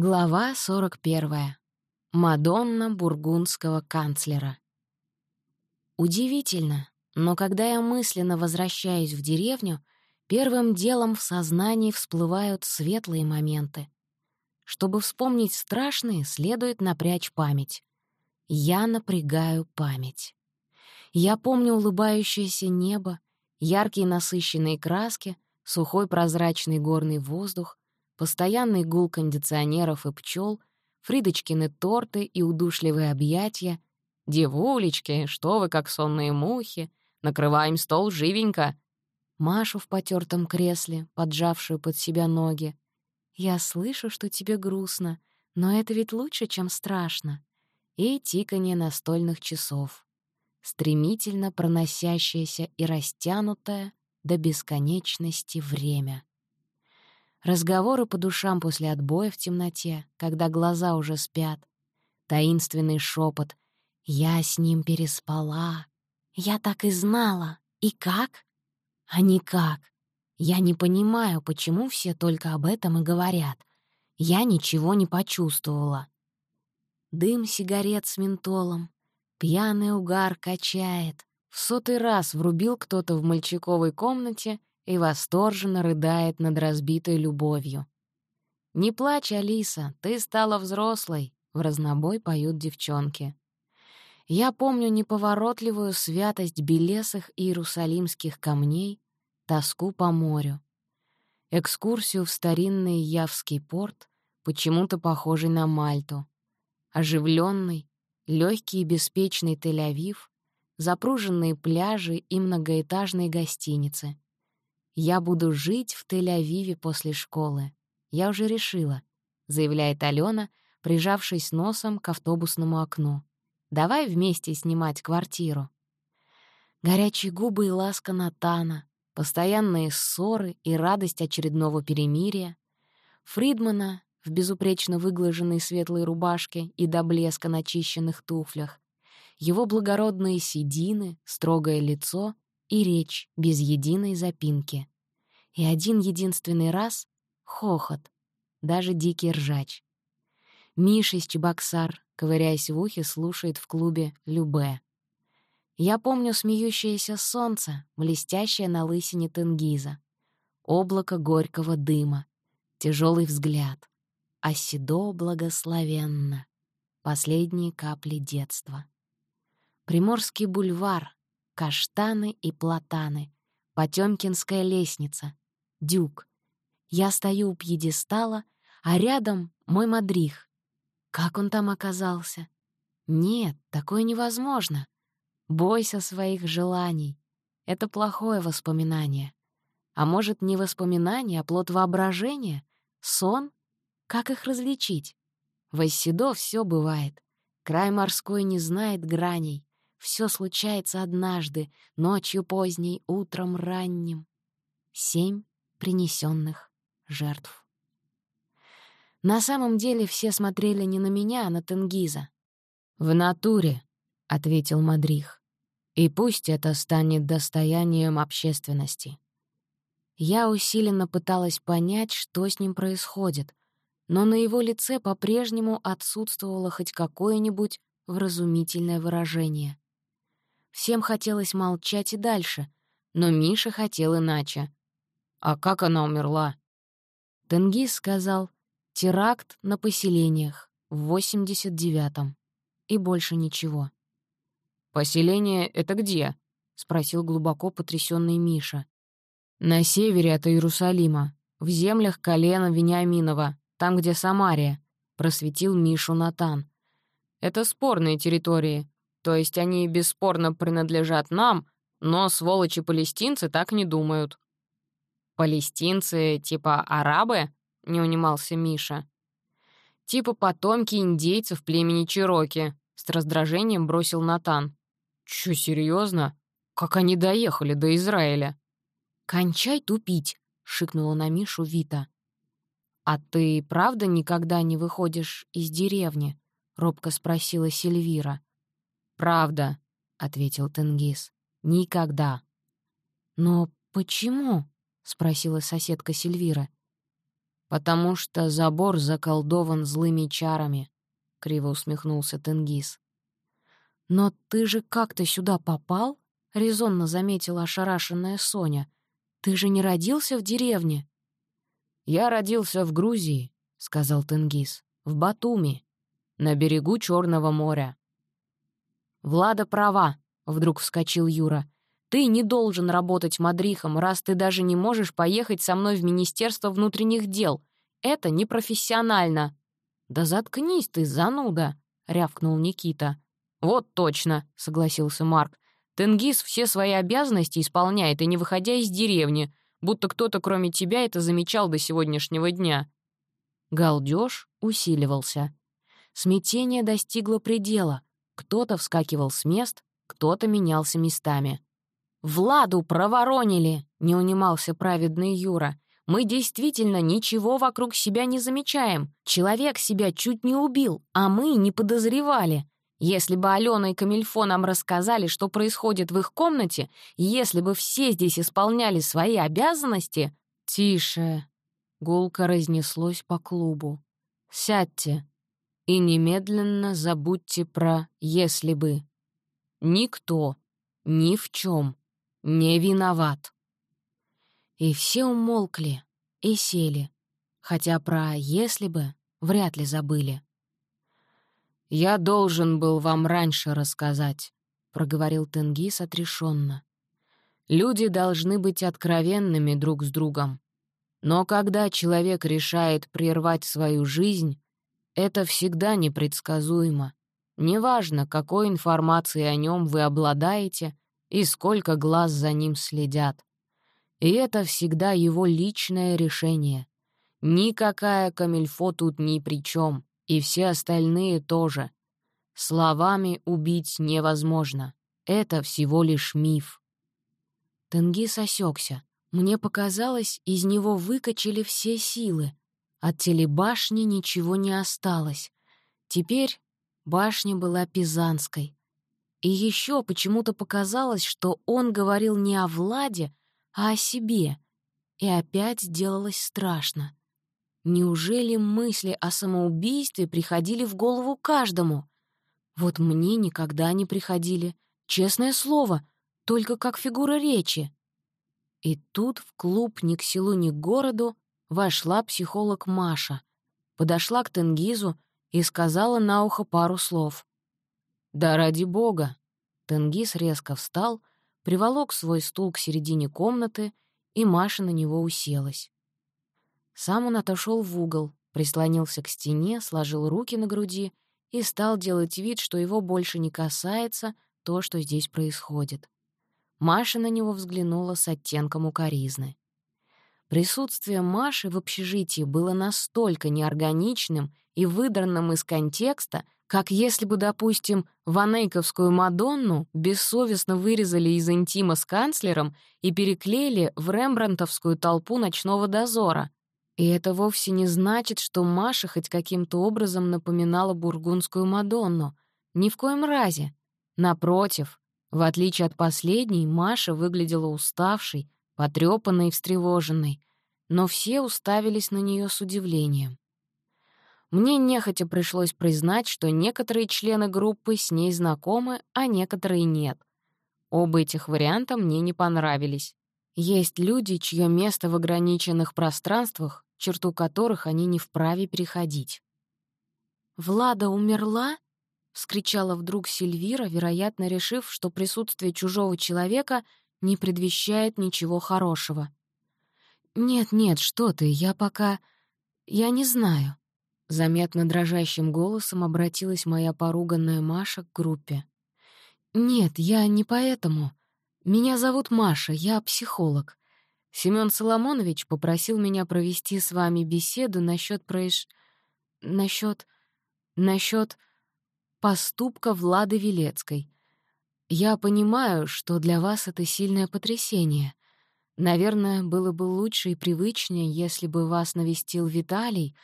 Глава 41. Мадонна бургундского канцлера. Удивительно, но когда я мысленно возвращаюсь в деревню, первым делом в сознании всплывают светлые моменты. Чтобы вспомнить страшные, следует напрячь память. Я напрягаю память. Я помню улыбающееся небо, яркие насыщенные краски, сухой прозрачный горный воздух, постоянный гул кондиционеров и пчел, Фридочкины торты и удушливые объятия. «Девулечки, что вы, как сонные мухи! Накрываем стол живенько!» Машу в потертом кресле, поджавшую под себя ноги. «Я слышу, что тебе грустно, но это ведь лучше, чем страшно». И тиканье настольных часов. Стремительно проносящееся и растянутое до бесконечности время. Разговоры по душам после отбоя в темноте, когда глаза уже спят. Таинственный шепот «Я с ним переспала». «Я так и знала. И как?» «А никак. Я не понимаю, почему все только об этом и говорят. Я ничего не почувствовала». Дым сигарет с ментолом. Пьяный угар качает. В сотый раз врубил кто-то в мальчиковой комнате и восторженно рыдает над разбитой любовью. «Не плачь, Алиса, ты стала взрослой», — в разнобой поют девчонки. Я помню неповоротливую святость белесых иерусалимских камней, тоску по морю. Экскурсию в старинный Явский порт, почему-то похожий на Мальту. Оживленный, легкий и беспечный Тель-Авив, запруженные пляжи и многоэтажные гостиницы — «Я буду жить в Тель-Авиве после школы. Я уже решила», — заявляет Алена, прижавшись носом к автобусному окну. «Давай вместе снимать квартиру». Горячие губы и ласка Натана, постоянные ссоры и радость очередного перемирия, Фридмана в безупречно выглаженной светлой рубашке и до блеска начищенных туфлях, его благородные седины, строгое лицо и речь без единой запинки. И один единственный раз — хохот, даже дикий ржач. Миша из Чебоксар, ковыряясь в ухе, слушает в клубе «Любе». Я помню смеющееся солнце, блестящее на лысине Тенгиза, облако горького дыма, тяжелый взгляд, а седо благословенно, последние капли детства. Приморский бульвар, Каштаны и платаны. Потёмкинская лестница. Дюк. Я стою у пьедестала, а рядом мой мадрих. Как он там оказался? Нет, такое невозможно. Бойся своих желаний. Это плохое воспоминание. А может, не воспоминание, а плод воображения? Сон? Как их различить? В Оссидо всё бывает. Край морской не знает граней. Все случается однажды, ночью поздней, утром ранним. Семь принесенных жертв. На самом деле все смотрели не на меня, а на Тенгиза. «В натуре», — ответил Мадрих. «И пусть это станет достоянием общественности». Я усиленно пыталась понять, что с ним происходит, но на его лице по-прежнему отсутствовало хоть какое-нибудь вразумительное выражение. Всем хотелось молчать и дальше, но Миша хотел иначе. «А как она умерла?» Тенгиз сказал «теракт на поселениях в 89-м» и больше ничего. «Поселение — это где?» — спросил глубоко потрясённый Миша. «На севере от Иерусалима, в землях колена Вениаминова, там, где Самария», — просветил Мишу Натан. «Это спорные территории, то есть они бесспорно принадлежат нам, но сволочи-палестинцы так не думают». «Палестинцы типа арабы?» — не унимался Миша. «Типа потомки индейцев племени Чироки», — с раздражением бросил Натан. «Чё, серьезно? Как они доехали до Израиля?» «Кончай тупить», — шикнула на Мишу Вита. «А ты правда никогда не выходишь из деревни?» — робко спросила Сильвира. «Правда», — ответил Тенгиз. «Никогда». «Но почему?» — спросила соседка Сильвира. «Потому что забор заколдован злыми чарами», — криво усмехнулся Тенгиз. «Но ты же как-то сюда попал?» — резонно заметила ошарашенная Соня. «Ты же не родился в деревне?» «Я родился в Грузии», — сказал Тенгиз, — «в Батуми, на берегу Черного моря». «Влада права», — вдруг вскочил Юра. «Ты не должен работать мадрихом, раз ты даже не можешь поехать со мной в Министерство внутренних дел. Это непрофессионально». «Да заткнись ты, зануда», — рявкнул Никита. «Вот точно», — согласился Марк. «Тенгиз все свои обязанности исполняет и не выходя из деревни, будто кто-то кроме тебя это замечал до сегодняшнего дня». Галдёж усиливался. Смятение достигло предела. Кто-то вскакивал с мест, кто-то менялся местами. «Владу проворонили!» — не унимался праведный Юра. «Мы действительно ничего вокруг себя не замечаем. Человек себя чуть не убил, а мы не подозревали. Если бы Алена и Камильфо нам рассказали, что происходит в их комнате, если бы все здесь исполняли свои обязанности... Тише. Гулко разнеслось по клубу. Сядьте и немедленно забудьте про «если бы». Никто ни в чем не виноват. И все умолкли и сели, хотя про «если бы» вряд ли забыли. «Я должен был вам раньше рассказать», — проговорил Тенгиз отрешенно. «Люди должны быть откровенными друг с другом. Но когда человек решает прервать свою жизнь, это всегда непредсказуемо. Неважно, какой информацией о нем вы обладаете и сколько глаз за ним следят. И это всегда его личное решение. Никакая камильфо тут ни при чем и все остальные тоже. Словами убить невозможно. Это всего лишь миф. Тенгиз осекся. Мне показалось, из него выкачали все силы. От телебашни ничего не осталось. Теперь башня была пизанской. И еще почему-то показалось, что он говорил не о Владе, а о себе. И опять сделалось страшно. Неужели мысли о самоубийстве приходили в голову каждому? Вот мне никогда не приходили. Честное слово, только как фигура речи. И тут в клуб ни к селу, ни к городу вошла психолог Маша, подошла к Тенгизу и сказала на ухо пару слов. «Да ради бога!» Тенгиз резко встал, приволок свой стул к середине комнаты, и Маша на него уселась. Сам он отошел в угол, прислонился к стене, сложил руки на груди и стал делать вид, что его больше не касается то, что здесь происходит. Маша на него взглянула с оттенком укоризны. Присутствие Маши в общежитии было настолько неорганичным и выдранным из контекста, как если бы, допустим, ванейковскую Мадонну бессовестно вырезали из интима с канцлером и переклеили в рембрандтовскую толпу ночного дозора. И это вовсе не значит, что Маша хоть каким-то образом напоминала бургундскую Мадонну. Ни в коем разе. Напротив, в отличие от последней, Маша выглядела уставшей, потрёпанной и встревоженной, но все уставились на неё с удивлением. Мне нехотя пришлось признать, что некоторые члены группы с ней знакомы, а некоторые нет. Оба этих варианта мне не понравились. Есть люди, чье место в ограниченных пространствах, черту которых они не вправе переходить. «Влада умерла?» — вскричала вдруг Сильвира, вероятно, решив, что присутствие чужого человека не предвещает ничего хорошего. «Нет-нет, что ты, я пока... Я не знаю». Заметно дрожащим голосом обратилась моя поруганная Маша к группе. «Нет, я не поэтому. Меня зовут Маша, я психолог. Семён Соломонович попросил меня провести с вами беседу насчет проиш... насчет... насчет поступка Влады Велецкой. Я понимаю, что для вас это сильное потрясение. Наверное, было бы лучше и привычнее, если бы вас навестил Виталий,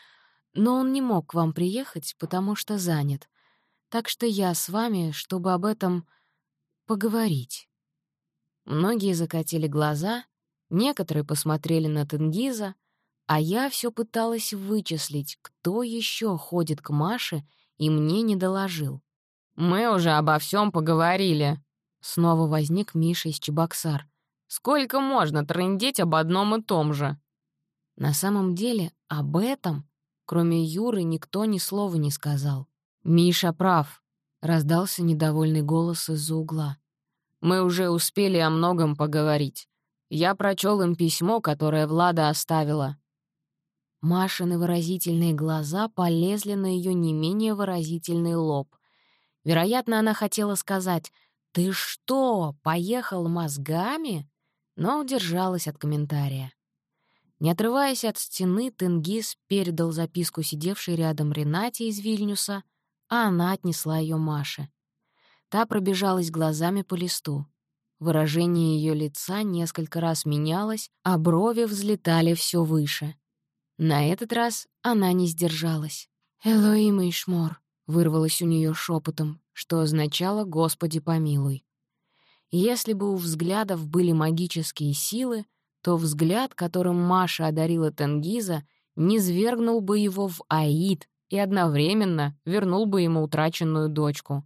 но он не мог к вам приехать, потому что занят. Так что я с вами, чтобы об этом поговорить». Многие закатили глаза, некоторые посмотрели на Тенгиза, А я все пыталась вычислить, кто еще ходит к Маше и мне не доложил. «Мы уже обо всем поговорили», — снова возник Миша из Чебоксар. «Сколько можно трындеть об одном и том же?» На самом деле об этом, кроме Юры, никто ни слова не сказал. «Миша прав», — раздался недовольный голос из-за угла. «Мы уже успели о многом поговорить. Я прочел им письмо, которое Влада оставила. Машины выразительные глаза полезли на ее не менее выразительный лоб. Вероятно, она хотела сказать «Ты что, поехал мозгами?» но удержалась от комментария. Не отрываясь от стены, Тенгиз передал записку сидевшей рядом Ренате из Вильнюса, а она отнесла ее Маше. Та пробежалась глазами по листу. Выражение ее лица несколько раз менялось, а брови взлетали все выше. На этот раз она не сдержалась. «Элоим и Шмор», — вырвалось у нее шепотом, что означало «Господи помилуй». Если бы у взглядов были магические силы, то взгляд, которым Маша одарила Тенгиза, не свергнул бы его в Аид и одновременно вернул бы ему утраченную дочку.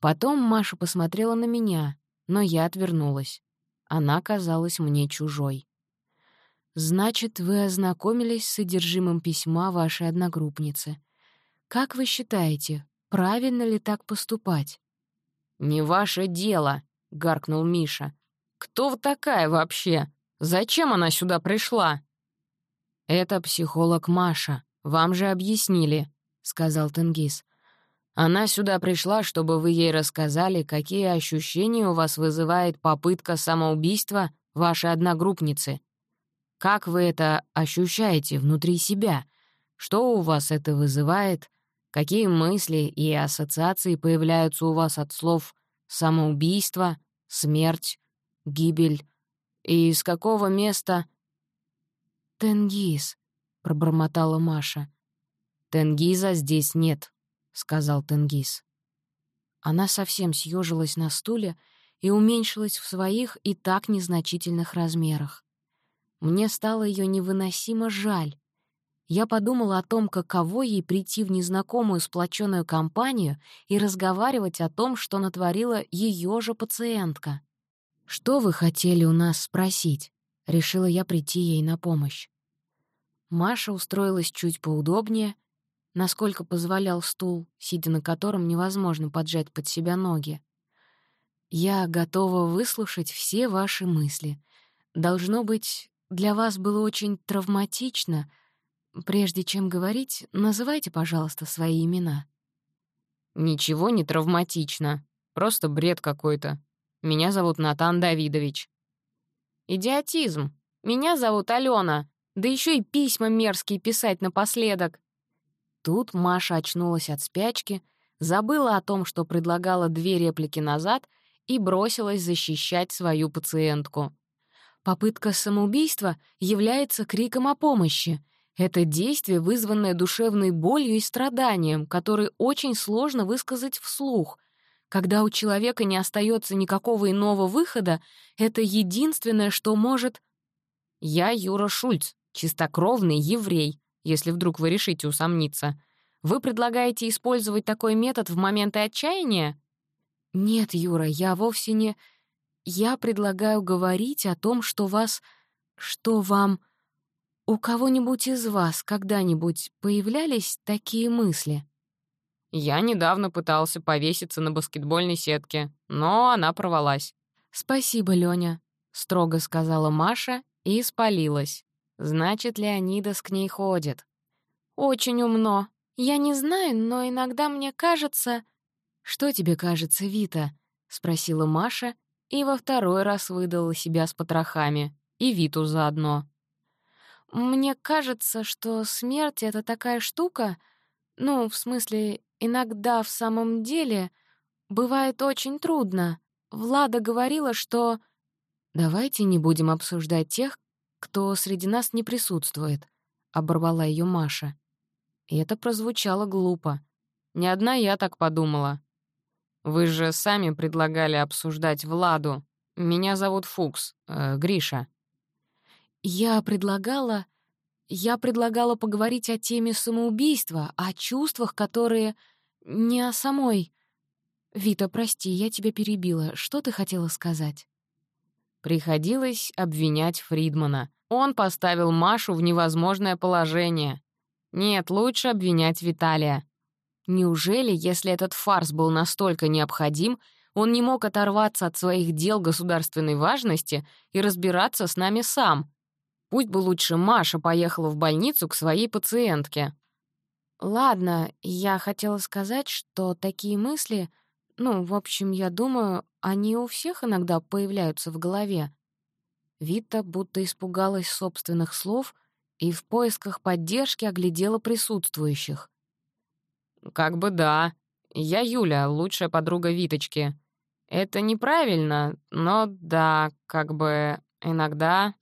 Потом Маша посмотрела на меня, но я отвернулась. Она казалась мне чужой. Значит, вы ознакомились с содержимым письма вашей одногруппницы. Как вы считаете, правильно ли так поступать? «Не ваше дело», — гаркнул Миша. «Кто вы такая вообще? Зачем она сюда пришла?» «Это психолог Маша. Вам же объяснили», — сказал Тенгиз. «Она сюда пришла, чтобы вы ей рассказали, какие ощущения у вас вызывает попытка самоубийства вашей одногруппницы. Как вы это ощущаете внутри себя? Что у вас это вызывает? Какие мысли и ассоциации появляются у вас от слов «самоубийство», «смерть», «гибель»? И из какого места... «Тенгиз», — пробормотала Маша. «Тенгиза здесь нет», — сказал Тенгиз. Она совсем съежилась на стуле и уменьшилась в своих и так незначительных размерах. Мне стало ее невыносимо жаль. Я подумала о том, каково ей прийти в незнакомую сплоченную компанию и разговаривать о том, что натворила ее же пациентка. «Что вы хотели у нас спросить?» — решила я прийти ей на помощь. Маша устроилась чуть поудобнее, насколько позволял стул, сидя на котором невозможно поджать под себя ноги. «Я готова выслушать все ваши мысли. Должно быть, для вас было очень травматично. Прежде чем говорить, называйте, пожалуйста, свои имена». «Ничего не травматично. Просто бред какой-то. Меня зовут Натан Давидович». «Идиотизм. Меня зовут Алена. Да еще и письма мерзкие писать напоследок». Тут Маша очнулась от спячки, забыла о том, что предлагала две реплики назад и бросилась защищать свою пациентку. Попытка самоубийства является криком о помощи. Это действие, вызванное душевной болью и страданием, который очень сложно высказать вслух. Когда у человека не остается никакого иного выхода, это единственное, что может... «Я Юра Шульц, чистокровный еврей», если вдруг вы решите усомниться. Вы предлагаете использовать такой метод в моменты отчаяния? Нет, Юра, я вовсе не... Я предлагаю говорить о том, что вас... что вам... У кого-нибудь из вас когда-нибудь появлялись такие мысли? Я недавно пытался повеситься на баскетбольной сетке, но она порвалась. «Спасибо, Лёня», — строго сказала Маша и испалилась. Значит, Леонидас к ней ходит. «Очень умно. Я не знаю, но иногда мне кажется...» «Что тебе кажется, Вита?» — спросила Маша и во второй раз выдала себя с потрохами, и Виту заодно. «Мне кажется, что смерть — это такая штука, ну, в смысле, иногда в самом деле бывает очень трудно. Влада говорила, что... Давайте не будем обсуждать тех, кто среди нас не присутствует», — оборвала ее Маша. И это прозвучало глупо. Не одна я так подумала. Вы же сами предлагали обсуждать Владу. Меня зовут Фукс, э, Гриша». «Я предлагала...» я предлагала поговорить о теме самоубийства, о чувствах, которые... не о самой... Вита, прости, я тебя перебила. Что ты хотела сказать? Приходилось обвинять Фридмана. Он поставил Машу в невозможное положение. Нет, лучше обвинять Виталия. Неужели, если этот фарс был настолько необходим, он не мог оторваться от своих дел государственной важности и разбираться с нами сам? Пусть бы лучше Маша поехала в больницу к своей пациентке. Ладно, я хотела сказать, что такие мысли, ну, в общем, я думаю, они у всех иногда появляются в голове. Вита будто испугалась собственных слов и в поисках поддержки оглядела присутствующих. «Как бы да. Я Юля, лучшая подруга Виточки. Это неправильно, но да, как бы иногда...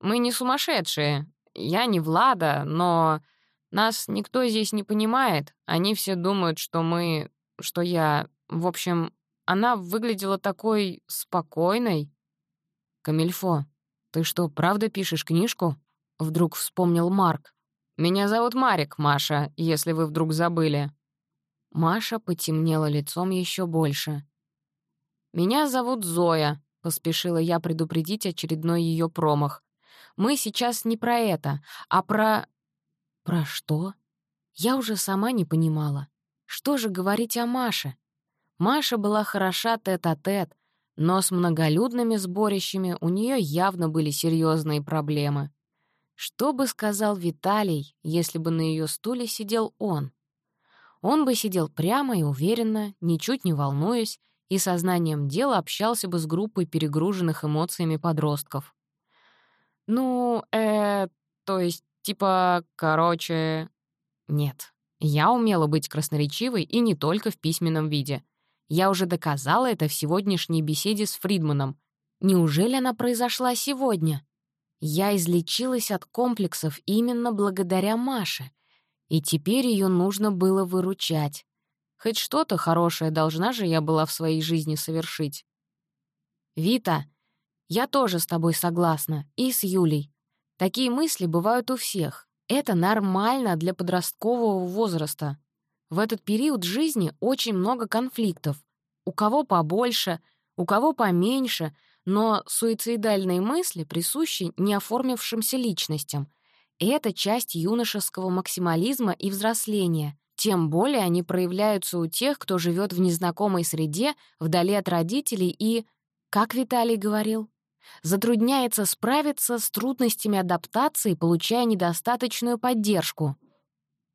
Мы не сумасшедшие. Я не Влада, но нас никто здесь не понимает. Они все думают, что мы... что я... В общем, она выглядела такой спокойной. «Камильфо, ты что, правда пишешь книжку?» — вдруг вспомнил Марк. «Меня зовут Марик, Маша, если вы вдруг забыли». Маша потемнела лицом еще больше. «Меня зовут Зоя», — поспешила я предупредить очередной ее промах. «Мы сейчас не про это, а про...» «Про что?» Я уже сама не понимала. Что же говорить о Маше? Маша была хороша тет-а-тет, -тет, но с многолюдными сборищами у нее явно были серьезные проблемы. Что бы сказал Виталий, если бы на ее стуле сидел он? Он бы сидел прямо и уверенно, ничуть не волнуясь, и сознанием дела общался бы с группой перегруженных эмоциями подростков. «Ну, э, то есть, типа, короче...» «Нет, я умела быть красноречивой и не только в письменном виде. Я уже доказала это в сегодняшней беседе с Фридманом. Неужели она произошла сегодня? Я излечилась от комплексов именно благодаря Маше, и теперь ее нужно было выручать. Хоть что-то хорошее должна же я была в своей жизни совершить. «Вита, я тоже с тобой согласна, и с Юлей. Такие мысли бывают у всех. Это нормально для подросткового возраста. В этот период жизни очень много конфликтов. У кого побольше, у кого поменьше, но суицидальные мысли присущи неоформившимся личностям — это часть юношеского максимализма и взросления. Тем более они проявляются у тех, кто живет в незнакомой среде, вдали от родителей и, как Виталий говорил, затрудняется справиться с трудностями адаптации, получая недостаточную поддержку.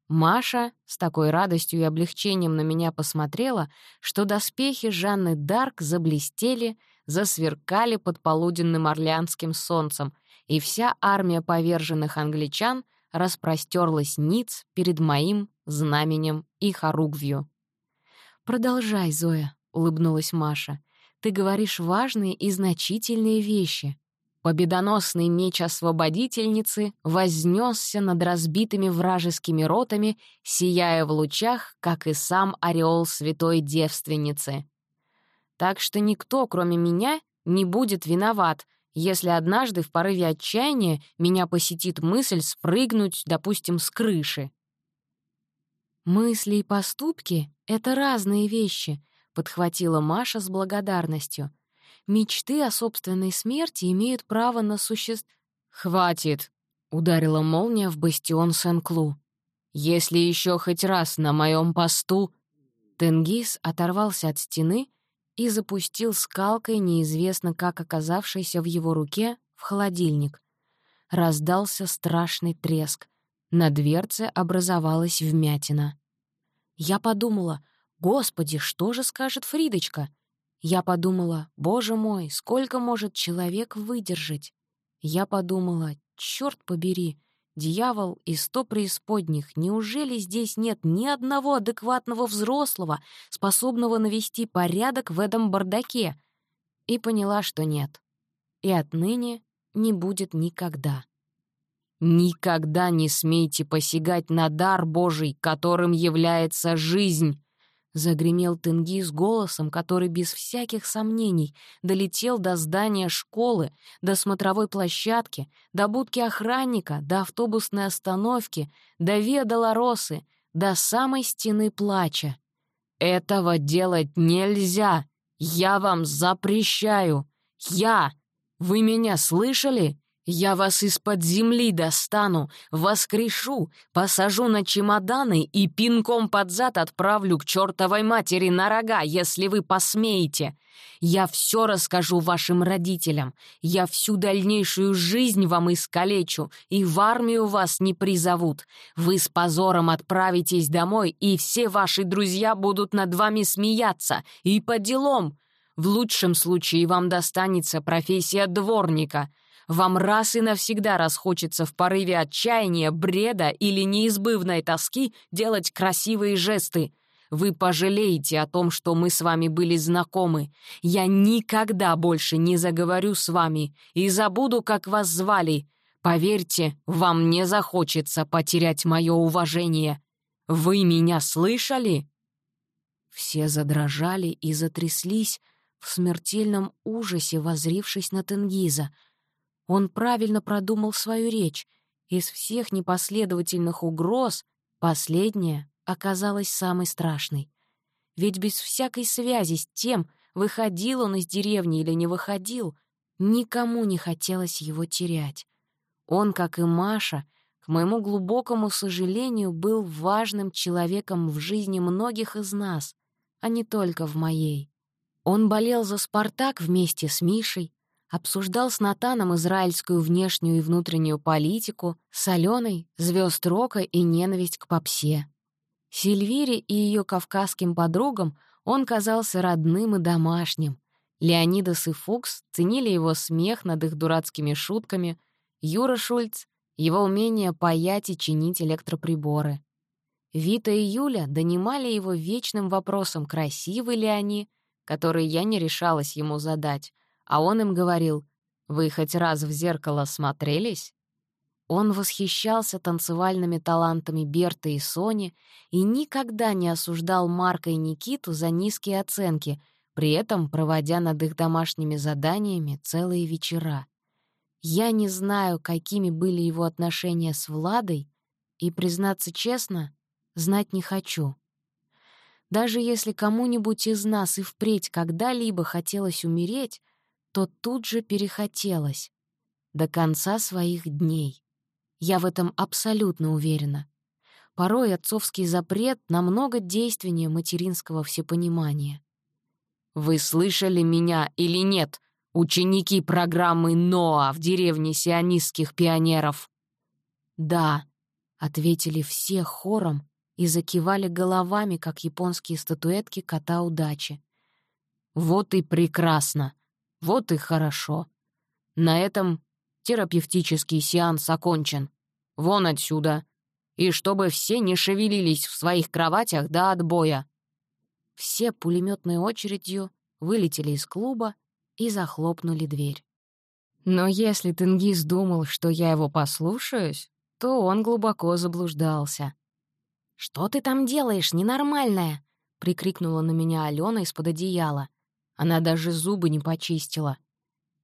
Маша с такой радостью и облегчением на меня посмотрела, что доспехи Жанны Дарк заблестели, засверкали под полуденным орлеанским солнцем — и вся армия поверженных англичан распростерлась ниц перед моим знаменем и хоругвью. «Продолжай, Зоя», — улыбнулась Маша. «Ты говоришь важные и значительные вещи». Победоносный меч освободительницы вознесся над разбитыми вражескими ротами, сияя в лучах, как и сам ореол святой девственницы. Так что никто, кроме меня, не будет виноват, если однажды в порыве отчаяния меня посетит мысль спрыгнуть, допустим, с крыши. «Мысли и поступки — это разные вещи», — подхватила Маша с благодарностью. «Мечты о собственной смерти имеют право на существ...» «Хватит!» — ударила молния в бастион Сен-Клу. «Если еще хоть раз на моем посту...» Тенгиз оторвался от стены и запустил скалкой, неизвестно как оказавшейся в его руке, в холодильник. Раздался страшный треск. На дверце образовалась вмятина. Я подумала, «Господи, что же скажет Фридочка?» Я подумала, «Боже мой, сколько может человек выдержать?» Я подумала, «Чёрт побери, Дьявол и сто преисподних, неужели здесь нет ни одного адекватного взрослого, способного навести порядок в этом бардаке? И поняла, что нет. И отныне не будет никогда. «Никогда не смейте посягать на дар Божий, которым является жизнь!» — Загремел Тенгиз голосом, который без всяких сомнений долетел до здания школы, до смотровой площадки, до будки охранника, до автобусной остановки, до Виа Долоросы, до самой стены плача. «Этого делать нельзя! Я вам запрещаю! Я! Вы меня слышали? Я вас из-под земли достану, воскрешу, посажу на чемоданы и пинком под зад отправлю к чертовой матери на рога, если вы посмеете. Я все расскажу вашим родителям, я всю дальнейшую жизнь вам искалечу, и в армию вас не призовут. Вы с позором отправитесь домой, и все ваши друзья будут над вами смеяться, и по делам. В лучшем случае вам достанется профессия дворника — вам раз и навсегда расхочется в порыве отчаяния, бреда или неизбывной тоски делать красивые жесты. Вы пожалеете о том, что мы с вами были знакомы. Я никогда больше не заговорю с вами и забуду, как вас звали. Поверьте, вам не захочется потерять мое уважение. Вы меня слышали?» Все задрожали и затряслись в смертельном ужасе, возрившись на Тенгиза — он правильно продумал свою речь. Из всех непоследовательных угроз последняя оказалась самой страшной. Ведь без всякой связи с тем, выходил он из деревни или не выходил, никому не хотелось его терять. Он, как и Маша, к моему глубокому сожалению, был важным человеком в жизни многих из нас, а не только в моей. Он болел за «Спартак» вместе с Мишей, обсуждал с Натаном израильскую внешнюю и внутреннюю политику, с Аленой — звезд рока и ненависть к попсе. Сильвире и ее кавказским подругам он казался родным и домашним. Леонидас и Фукс ценили его смех над их дурацкими шутками, Юра Шульц — его умение паять и чинить электроприборы. Вита и Юля донимали его вечным вопросом, красивы ли они, который я не решалась ему задать, а он им говорил, «Вы хоть раз в зеркало смотрелись?» Он восхищался танцевальными талантами Берты и Сони и никогда не осуждал Марка и Никиту за низкие оценки, при этом проводя над их домашними заданиями целые вечера. Я не знаю, какими были его отношения с Владой, и, признаться честно, знать не хочу. Даже если кому-нибудь из нас и впредь когда-либо хотелось умереть, то тут же перехотелось. До конца своих дней. Я в этом абсолютно уверена. Порой отцовский запрет намного действеннее материнского всепонимания. «Вы слышали меня или нет, ученики программы НОА в деревне сионистских пионеров?» «Да», — ответили все хором и закивали головами, как японские статуэтки кота удачи. «Вот и прекрасно!» Вот и хорошо. На этом терапевтический сеанс окончен. Вон отсюда. И чтобы все не шевелились в своих кроватях до отбоя. Все пулеметной очередью вылетели из клуба и захлопнули дверь. Но если Тенгиз думал, что я его послушаюсь, то он глубоко заблуждался. «Что ты там делаешь, ненормальная?» — прикрикнула на меня Алена из-под одеяла. Она даже зубы не почистила.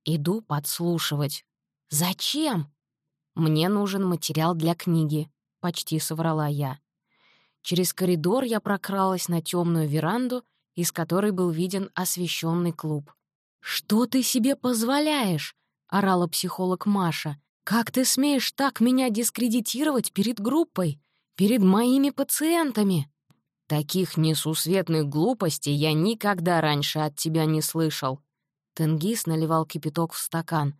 Иду подслушивать. «Зачем?» «Мне нужен материал для книги», — почти соврала я. Через коридор я прокралась на темную веранду, из которой был виден освещенный клуб. «Что ты себе позволяешь?» — орала психолог Маша. «Как ты смеешь так меня дискредитировать перед группой? Перед моими пациентами?» Таких несусветных глупостей я никогда раньше от тебя не слышал. Тенгиз наливал кипяток в стакан.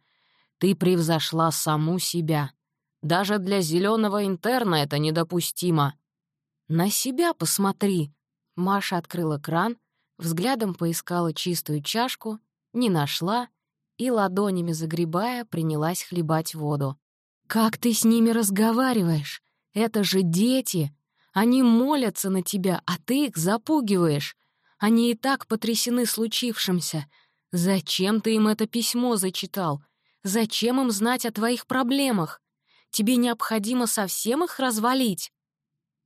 Ты превзошла саму себя. Даже для зеленого интерна это недопустимо. На себя посмотри. Маша открыла кран, взглядом поискала чистую чашку, не нашла и, ладонями загребая, принялась хлебать воду. «Как ты с ними разговариваешь? Это же дети!» Они молятся на тебя, а ты их запугиваешь. Они и так потрясены случившимся. Зачем ты им это письмо зачитал? Зачем им знать о твоих проблемах? Тебе необходимо совсем их развалить?»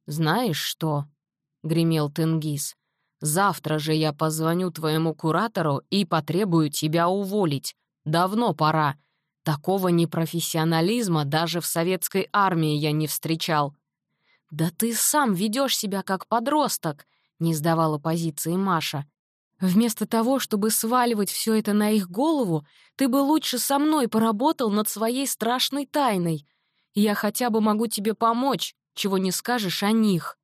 «Знаешь что?» — гремел Тенгиз. Завтра же я позвоню твоему куратору и потребую тебя уволить. Давно пора. Такого непрофессионализма даже в советской армии я не встречал». «Да ты сам ведешь себя как подросток», — не сдавала позиции Маша. «Вместо того, чтобы сваливать все это на их голову, ты бы лучше со мной поработал над своей страшной тайной. Я хотя бы могу тебе помочь, чего не скажешь о них».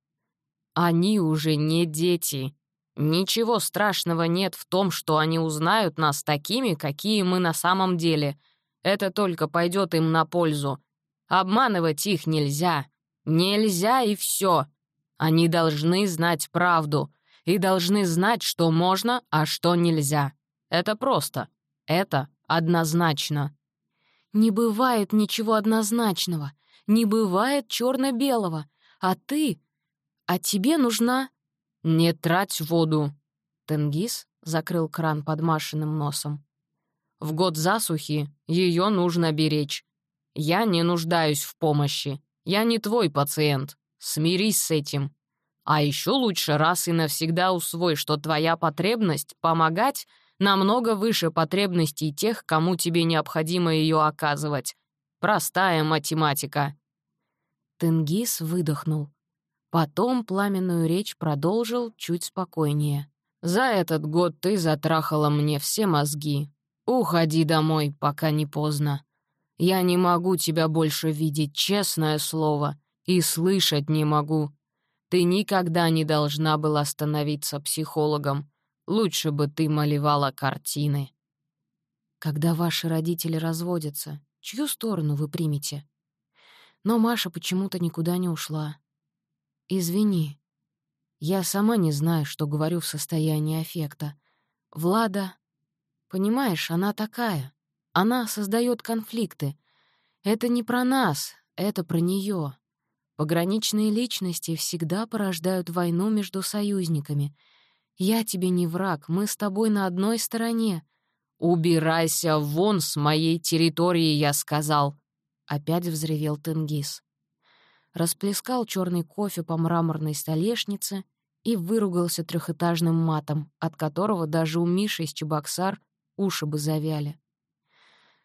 «Они уже не дети», Ничего страшного нет в том, что они узнают нас такими, какие мы на самом деле. Это только пойдет им на пользу. Обманывать их нельзя. Нельзя и все. Они должны знать правду и должны знать, что можно, а что нельзя. Это просто. Это однозначно. Не бывает ничего однозначного. Не бывает черно белого А ты... А тебе нужна «Не трать воду!» Тенгиз закрыл кран под Машиным носом. «В год засухи ее нужно беречь. Я не нуждаюсь в помощи. Я не твой пациент. Смирись с этим. А еще лучше раз и навсегда усвой, что твоя потребность помогать намного выше потребностей тех, кому тебе необходимо ее оказывать. Простая математика». Тенгиз выдохнул. Потом пламенную речь продолжил чуть спокойнее. «За этот год ты затрахала мне все мозги. Уходи домой, пока не поздно. Я не могу тебя больше видеть, честное слово, и слышать не могу. Ты никогда не должна была становиться психологом. Лучше бы ты малевала картины». «Когда ваши родители разводятся, чью сторону вы примете?» Но Маша почему-то никуда не ушла. «Извини. Я сама не знаю, что говорю в состоянии аффекта. Влада... Понимаешь, она такая. Она создает конфликты. Это не про нас, это про нее. Пограничные личности всегда порождают войну между союзниками. Я тебе не враг, мы с тобой на одной стороне. «Убирайся вон с моей территории», — я сказал. Опять взревел Тенгиз расплескал черный кофе по мраморной столешнице и выругался трехэтажным матом, от которого даже у Миши из Чебоксар уши бы завяли.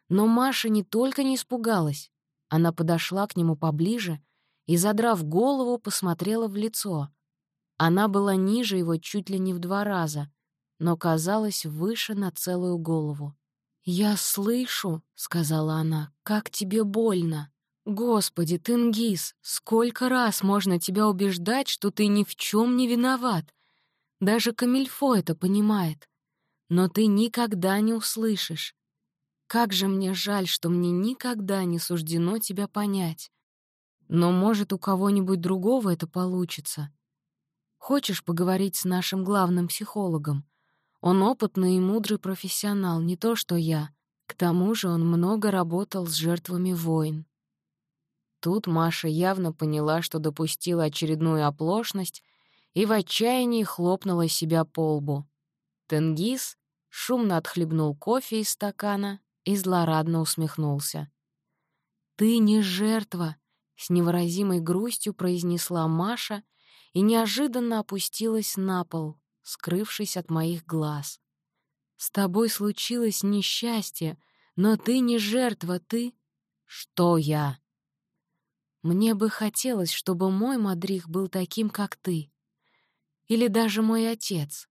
Но Маша не только не испугалась, она подошла к нему поближе и, задрав голову, посмотрела в лицо. Она была ниже его чуть ли не в два раза, но казалась выше на целую голову. «Я слышу», — сказала она, — «как тебе больно». «Господи, Тенгиз, сколько раз можно тебя убеждать, что ты ни в чем не виноват? Даже Камильфо это понимает. Но ты никогда не услышишь. Как же мне жаль, что мне никогда не суждено тебя понять. Но, может, у кого-нибудь другого это получится. Хочешь поговорить с нашим главным психологом? Он опытный и мудрый профессионал, не то что я. К тому же он много работал с жертвами войн. Тут Маша явно поняла, что допустила очередную оплошность и в отчаянии хлопнула себя по лбу. Тенгиз шумно отхлебнул кофе из стакана и злорадно усмехнулся. «Ты не жертва», — с невыразимой грустью произнесла Маша и неожиданно опустилась на пол, скрывшись от моих глаз. «С тобой случилось несчастье, но ты не жертва, ты...» «Что я?» Мне бы хотелось, чтобы мой Мадрих был таким, как ты. Или даже мой отец.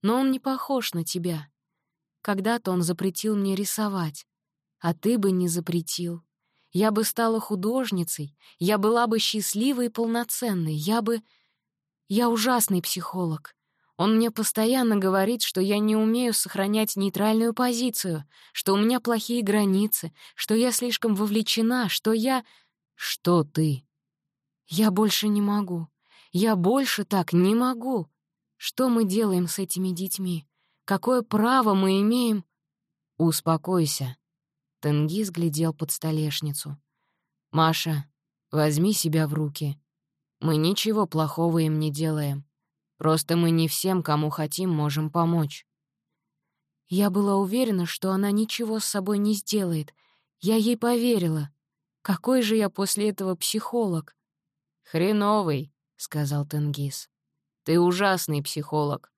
Но он не похож на тебя. Когда-то он запретил мне рисовать, а ты бы не запретил. Я бы стала художницей, я была бы счастливой и полноценной, я бы... Я ужасный психолог. Он мне постоянно говорит, что я не умею сохранять нейтральную позицию, что у меня плохие границы, что я слишком вовлечена, что я... «Что ты?» «Я больше не могу. Я больше так не могу. Что мы делаем с этими детьми? Какое право мы имеем...» «Успокойся». Тенгиз глядел под столешницу. «Маша, возьми себя в руки. Мы ничего плохого им не делаем. Просто мы не всем, кому хотим, можем помочь». Я была уверена, что она ничего с собой не сделает. Я ей поверила. Какой же я после этого психолог? «Хреновый», — сказал Тенгиз. «Ты ужасный психолог.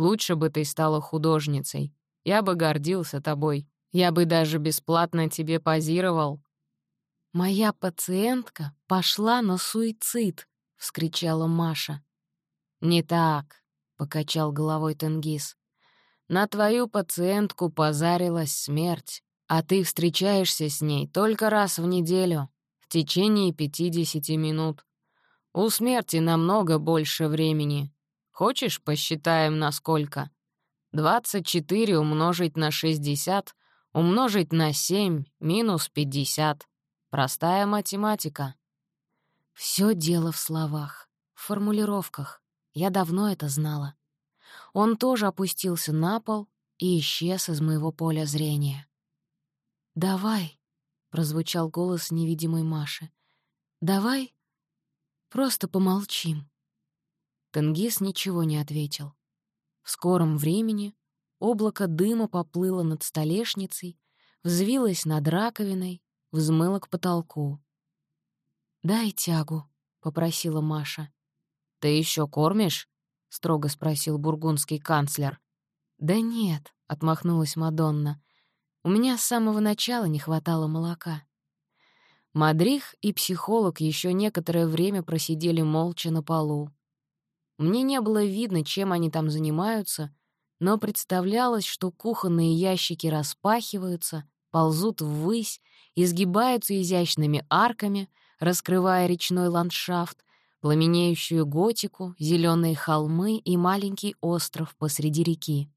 Лучше бы ты стала художницей. Я бы гордился тобой. Я бы даже бесплатно тебе позировал». «Моя пациентка пошла на суицид», — вскричала Маша. «Не так», — покачал головой Тенгиз. «На твою пациентку позарилась смерть, а ты встречаешься с ней только раз в неделю, в течение пятидесяти минут. У смерти намного больше времени. Хочешь, посчитаем, на сколько? 24 умножить на 60 умножить на 7 минус 50. Простая математика. Все дело в словах, в формулировках. Я давно это знала. Он тоже опустился на пол и исчез из моего поля зрения. «Давай», — прозвучал голос невидимой Маши, — «давай просто помолчим». Тенгиз ничего не ответил. В скором времени облако дыма поплыло над столешницей, взвилось над раковиной, взмыло к потолку. «Дай тягу», — попросила Маша. «Ты еще кормишь?» — строго спросил бургундский канцлер. «Да нет», — отмахнулась Мадонна. «У меня с самого начала не хватало молока». Мадрих и психолог еще некоторое время просидели молча на полу. Мне не было видно, чем они там занимаются, но представлялось, что кухонные ящики распахиваются, ползут ввысь, изгибаются изящными арками, раскрывая речной ландшафт, пламенеющую готику, зеленые холмы и маленький остров посреди реки.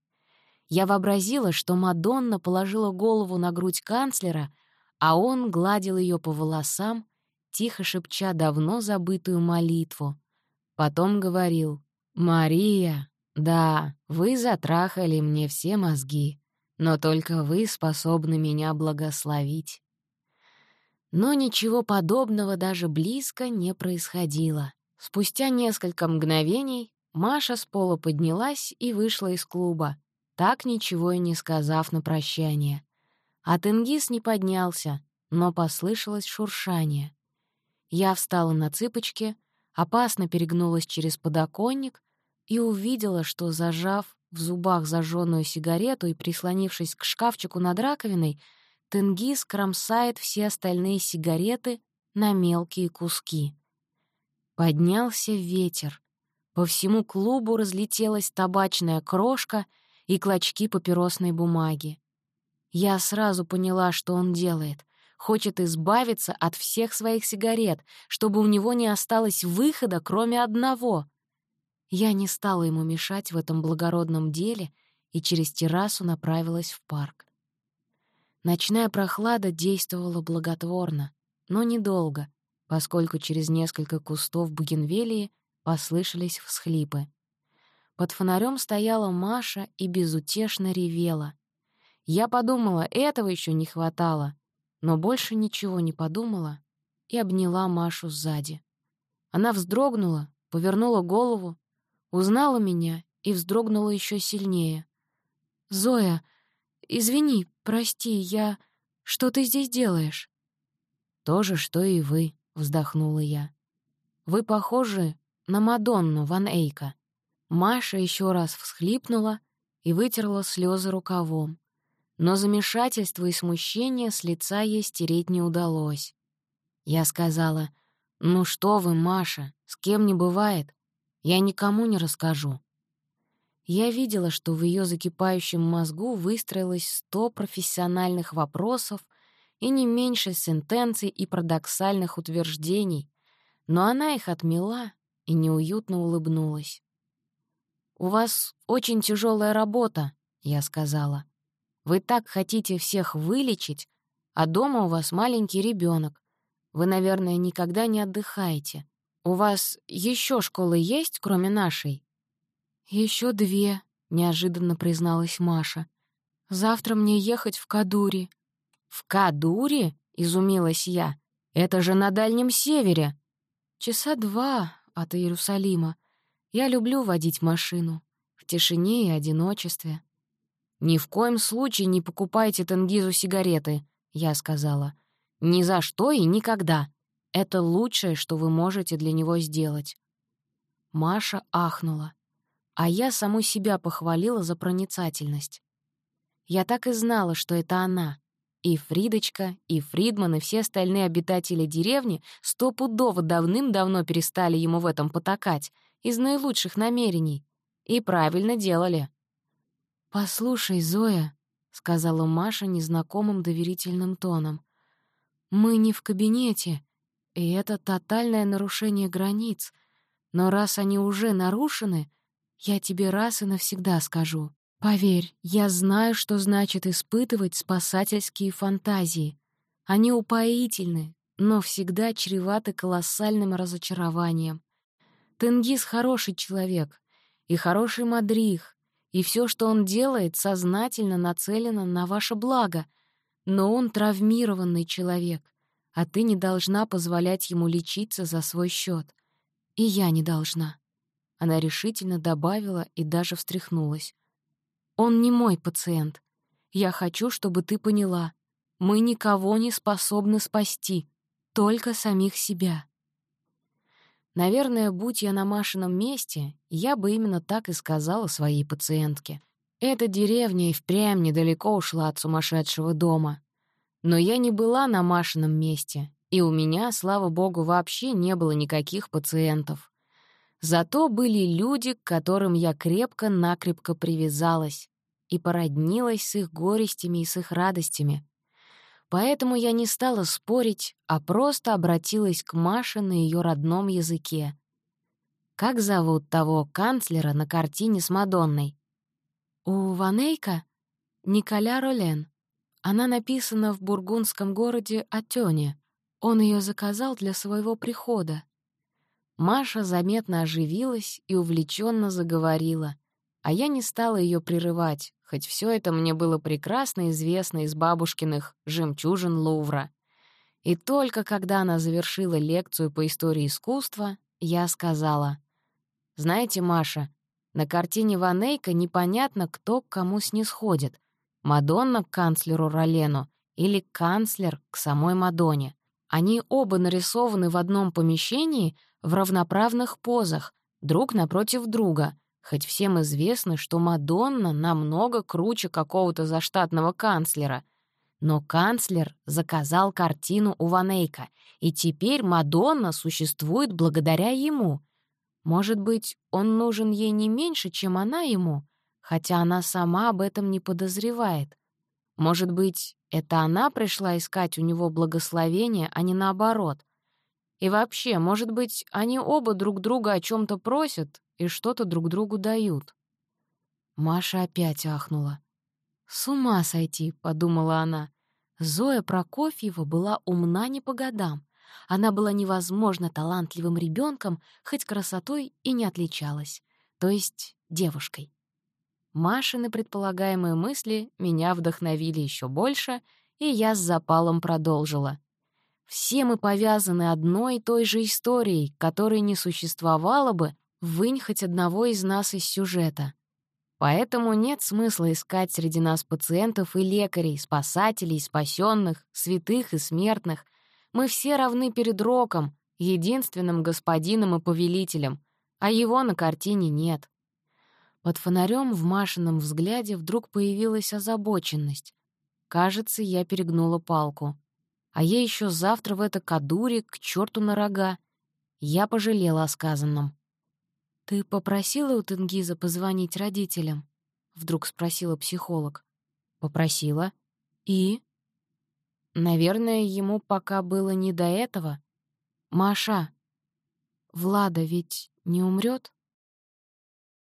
Я вообразила, что Мадонна положила голову на грудь канцлера, а он гладил ее по волосам, тихо шепча давно забытую молитву, Потом говорил, «Мария, да, вы затрахали мне все мозги, но только вы способны меня благословить». Но ничего подобного даже близко не происходило. Спустя несколько мгновений Маша с пола поднялась и вышла из клуба, так ничего и не сказав на прощание. А Тенгиз не поднялся, но послышалось шуршание. Я встала на цыпочки, опасно перегнулась через подоконник и увидела, что, зажав в зубах зажженную сигарету и прислонившись к шкафчику над раковиной, Тенгиз кромсает все остальные сигареты на мелкие куски. Поднялся ветер. По всему клубу разлетелась табачная крошка и клочки папиросной бумаги. Я сразу поняла, что он делает хочет избавиться от всех своих сигарет, чтобы у него не осталось выхода, кроме одного. Я не стала ему мешать в этом благородном деле и через террасу направилась в парк. Ночная прохлада действовала благотворно, но недолго, поскольку через несколько кустов бугенвелии послышались всхлипы. Под фонарем стояла Маша и безутешно ревела. Я подумала, этого еще не хватало но больше ничего не подумала и обняла Машу сзади. Она вздрогнула, повернула голову, узнала меня и вздрогнула еще сильнее. «Зоя, извини, прости, я... Что ты здесь делаешь?» «То же, что и вы», — вздохнула я. «Вы похожи на Мадонну Ван Эйка». Маша еще раз всхлипнула и вытерла слезы рукавом но замешательство и смущение с лица ей стереть не удалось. Я сказала, «Ну что вы, Маша, с кем не бывает, я никому не расскажу». Я видела, что в ее закипающем мозгу выстроилось сто профессиональных вопросов и не меньше сентенций и парадоксальных утверждений, но она их отмела и неуютно улыбнулась. «У вас очень тяжелая работа», — я сказала. Вы так хотите всех вылечить, а дома у вас маленький ребенок. Вы, наверное, никогда не отдыхаете. У вас еще школы есть, кроме нашей?» Еще две», — неожиданно призналась Маша. «Завтра мне ехать в Кадури». «В Кадури?» — изумилась я. «Это же на Дальнем Севере». «Часа два от Иерусалима. Я люблю водить машину. В тишине и одиночестве». «Ни в коем случае не покупайте Тенгизу сигареты», — я сказала. «Ни за что и никогда. Это лучшее, что вы можете для него сделать». Маша ахнула. А я саму себя похвалила за проницательность. Я так и знала, что это она. И Фридочка, и Фридман, и все остальные обитатели деревни стопудово давным-давно перестали ему в этом потакать, из наилучших намерений. И правильно делали. «Послушай, Зоя», — сказала Маша незнакомым доверительным тоном, «мы не в кабинете, и это тотальное нарушение границ. Но раз они уже нарушены, я тебе раз и навсегда скажу. Поверь, я знаю, что значит испытывать спасательские фантазии. Они упоительны, но всегда чреваты колоссальным разочарованием. Тенгиз хороший человек и хороший мадрих, и все, что он делает, сознательно нацелено на ваше благо, но он травмированный человек, а ты не должна позволять ему лечиться за свой счет. И я не должна. Она решительно добавила и даже встряхнулась. Он не мой пациент. Я хочу, чтобы ты поняла. Мы никого не способны спасти, только самих себя. Наверное, будь я на Машином месте, я бы именно так и сказала своей пациентке. Эта деревня и впрямь недалеко ушла от сумасшедшего дома. Но я не была на Машином месте, и у меня, слава богу, вообще не было никаких пациентов. Зато были люди, к которым я крепко-накрепко привязалась и породнилась с их горестями и с их радостями. Поэтому я не стала спорить, а просто обратилась к Маше на ее родном языке. «Как зовут того канцлера на картине с Мадонной?» «У Ванейка?» «Николя Ролен. Она написана в бургундском городе Атёне. Он ее заказал для своего прихода». Маша заметно оживилась и увлеченно заговорила, а я не стала ее прерывать, хоть все это мне было прекрасно известно из бабушкиных «Жемчужин Лувра». И только когда она завершила лекцию по истории искусства, я сказала, «Знаете, Маша, на картине Ванейка непонятно, кто к кому снисходит. Мадонна к канцлеру Ролену или канцлер к самой Мадонне. Они оба нарисованы в одном помещении в равноправных позах, друг напротив друга, Хоть всем известно, что Мадонна намного круче какого-то заштатного канцлера. Но канцлер заказал картину у Ванейка, и теперь Мадонна существует благодаря ему. Может быть, он нужен ей не меньше, чем она ему, хотя она сама об этом не подозревает. Может быть, это она пришла искать у него благословения, а не наоборот. И вообще, может быть, они оба друг друга о чем то просят, и что-то друг другу дают. Маша опять ахнула. «С ума сойти», — подумала она. Зоя Прокофьева была умна не по годам. Она была невозможно талантливым ребенком, хоть красотой и не отличалась, то есть девушкой. Машины предполагаемые мысли меня вдохновили еще больше, и я с запалом продолжила. Все мы повязаны одной и той же историей, которой не существовало бы, вынь хоть одного из нас из сюжета. Поэтому нет смысла искать среди нас пациентов и лекарей, спасателей, спасенных, святых и смертных. Мы все равны перед Роком, единственным господином и повелителем, а его на картине нет. Под фонарем в Машином взгляде вдруг появилась озабоченность. Кажется, я перегнула палку. А я еще завтра в это кадуре к черту на рога. Я пожалела о сказанном. «Ты попросила у Тенгиза позвонить родителям?» — вдруг спросила психолог. «Попросила. И?» «Наверное, ему пока было не до этого. Маша, Влада ведь не умрет?